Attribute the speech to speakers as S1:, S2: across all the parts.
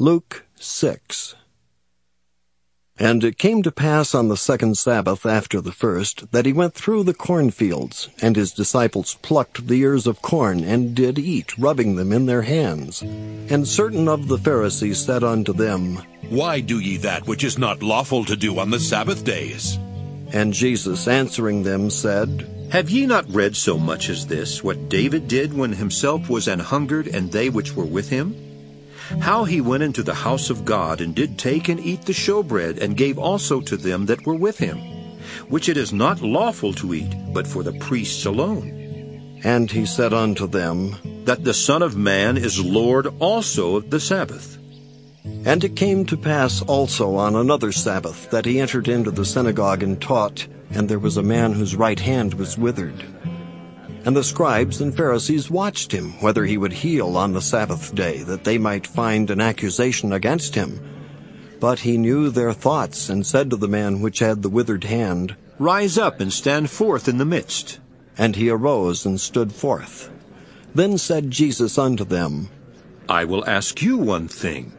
S1: Luke 6 And it came to pass on the second Sabbath after the first, that he went through the cornfields, and his disciples plucked the ears of corn, and did eat, rubbing them in their hands. And certain of the Pharisees said unto them,
S2: Why do ye that which is not lawful to do on the Sabbath days?
S1: And Jesus answering them said,
S3: Have ye not read so much as this, what David did when himself was an hungered, and they which were with him? How he went into the house of God, and did take and eat the showbread, and gave also to them that were with him, which it is not lawful to eat, but for the priests alone.
S1: And he said unto them,
S3: That the Son of Man is Lord also of the Sabbath.
S1: And it came to pass also on another Sabbath that he entered into the synagogue and taught, and there was a man whose right hand was withered. And the scribes and Pharisees watched him, whether he would heal on the Sabbath day, that they might find an accusation against him. But he knew their thoughts, and said to the man which had the withered hand,
S3: Rise up and stand forth in the midst.
S1: And he arose and stood forth. Then said Jesus unto them,
S3: I will ask you one thing.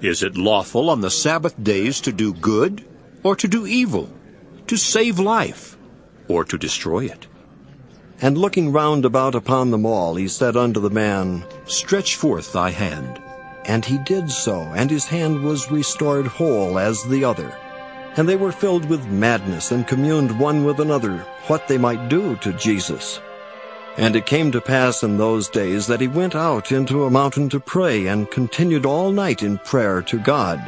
S3: Is it lawful on the Sabbath days to do good, or to do evil, to save life, or to destroy it?
S1: And looking round about upon them all, he said unto the man,
S3: Stretch forth thy hand.
S1: And he did so, and his hand was restored whole as the other. And they were filled with madness, and communed one with another what they might do to Jesus. And it came to pass in those days that he went out into a mountain to pray, and continued all night in prayer to God.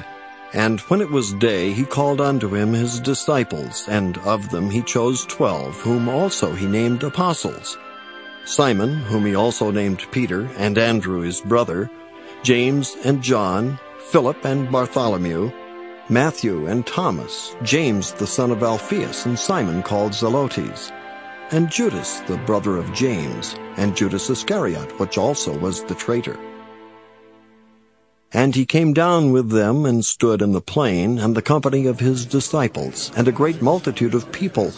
S1: And when it was day, he called unto him his disciples, and of them he chose twelve, whom also he named apostles. Simon, whom he also named Peter, and Andrew his brother, James and John, Philip and Bartholomew, Matthew and Thomas, James the son of Alphaeus, and Simon called Zelotes, and Judas the brother of James, and Judas Iscariot, which also was the traitor. And he came down with them and stood in the plain, and the company of his disciples, and a great multitude of people,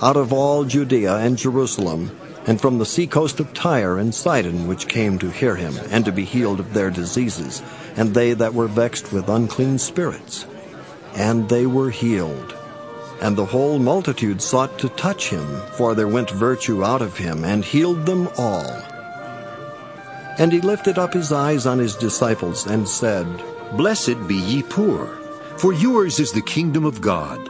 S1: out of all Judea and Jerusalem, and from the seacoast of Tyre and Sidon, which came to hear him, and to be healed of their diseases, and they that were vexed with unclean spirits. And they were healed. And the whole multitude sought to touch him, for there went virtue out of him, and healed them all. And he lifted up his eyes on his disciples and said,
S3: Blessed be ye poor, for yours is the kingdom of God.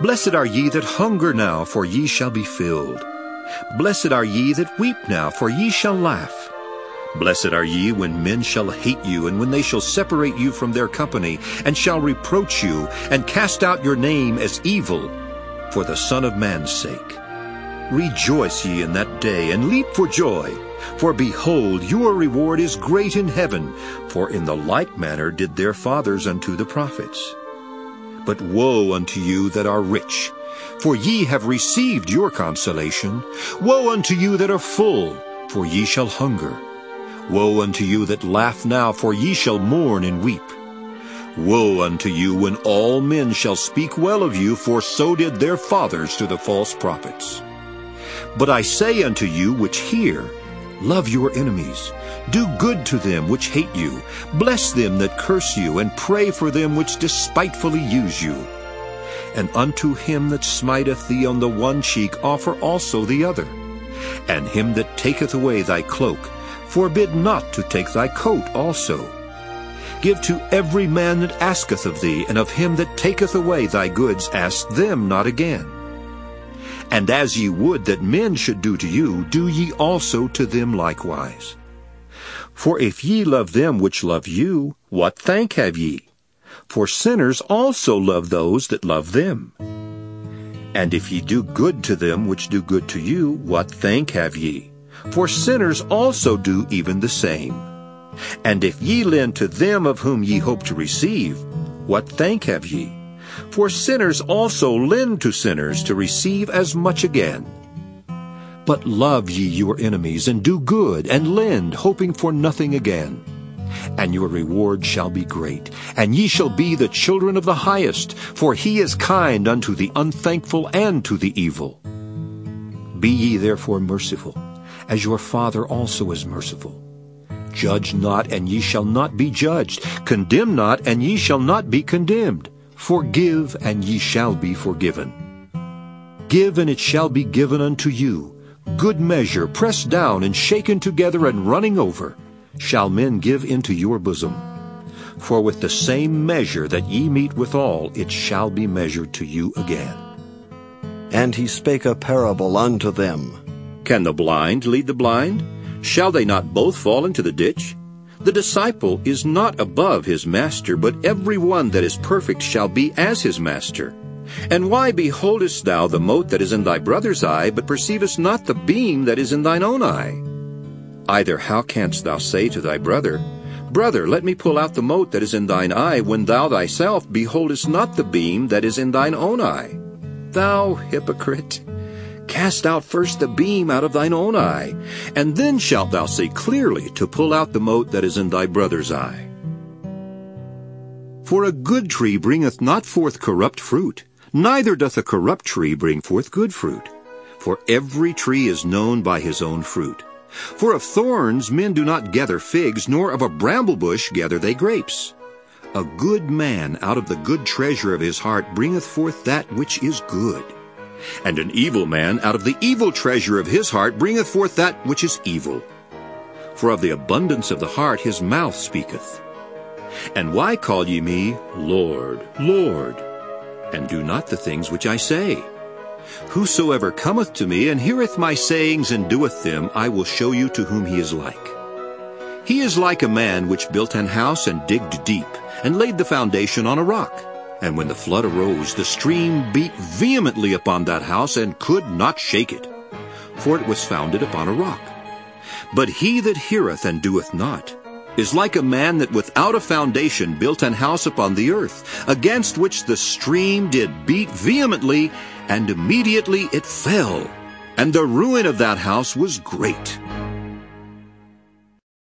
S3: Blessed are ye that hunger now, for ye shall be filled. Blessed are ye that weep now, for ye shall laugh. Blessed are ye when men shall hate you, and when they shall separate you from their company, and shall reproach you, and cast out your name as evil, for the Son of Man's sake. Rejoice ye in that day, and leap for joy. For behold, your reward is great in heaven, for in the like manner did their fathers unto the prophets. But woe unto you that are rich, for ye have received your consolation. Woe unto you that are full, for ye shall hunger. Woe unto you that laugh now, for ye shall mourn and weep. Woe unto you when all men shall speak well of you, for so did their fathers to the false prophets. But I say unto you which hear, Love your enemies. Do good to them which hate you. Bless them that curse you, and pray for them which despitefully use you. And unto him that smiteth thee on the one cheek offer also the other. And him that taketh away thy cloak, forbid not to take thy coat also. Give to every man that asketh of thee, and of him that taketh away thy goods ask them not again. And as ye would that men should do to you, do ye also to them likewise. For if ye love them which love you, what thank have ye? For sinners also love those that love them. And if ye do good to them which do good to you, what thank have ye? For sinners also do even the same. And if ye lend to them of whom ye hope to receive, what thank have ye? For sinners also lend to sinners to receive as much again. But love ye your enemies, and do good, and lend, hoping for nothing again. And your reward shall be great, and ye shall be the children of the highest, for he is kind unto the unthankful and to the evil. Be ye therefore merciful, as your Father also is merciful. Judge not, and ye shall not be judged. Condemn not, and ye shall not be condemned. Forgive, and ye shall be forgiven. Give, and it shall be given unto you. Good measure, pressed down and shaken together and running over, shall men give into your bosom. For with the same measure that ye meet withal, it shall be measured to you again.
S1: And he spake a parable unto them.
S3: Can the blind lead the blind? Shall they not both fall into the ditch? The disciple is not above his master, but every one that is perfect shall be as his master. And why beholdest thou the mote that is in thy brother's eye, but perceivest not the beam that is in thine own eye? Either how canst thou say to thy brother, Brother, let me pull out the mote that is in thine eye, when thou thyself beholdest not the beam that is in thine own eye? Thou hypocrite! Cast out first the beam out of thine own eye, and then shalt thou see clearly to pull out the mote that is in thy brother's eye. For a good tree bringeth not forth corrupt fruit, neither doth a corrupt tree bring forth good fruit. For every tree is known by his own fruit. For of thorns men do not gather figs, nor of a bramble bush gather they grapes. A good man out of the good treasure of his heart bringeth forth that which is good and an evil man out of the evil treasure of his heart bringeth forth that which is evil. For of the abundance of the heart his mouth speaketh. And why call ye me Lord, Lord, and do not the things which I say? Whosoever cometh to me and heareth my sayings and doeth them, I will show you to whom he is like. He is like a man which built an house and digged deep, and laid the foundation on a rock. And when the flood arose, the stream beat vehemently upon that house and could not shake it, for it was founded upon a rock. But he that heareth and doeth not is like a man that without a foundation built an house upon the earth, against which the stream did beat vehemently, and immediately it fell. And the ruin of that house was great.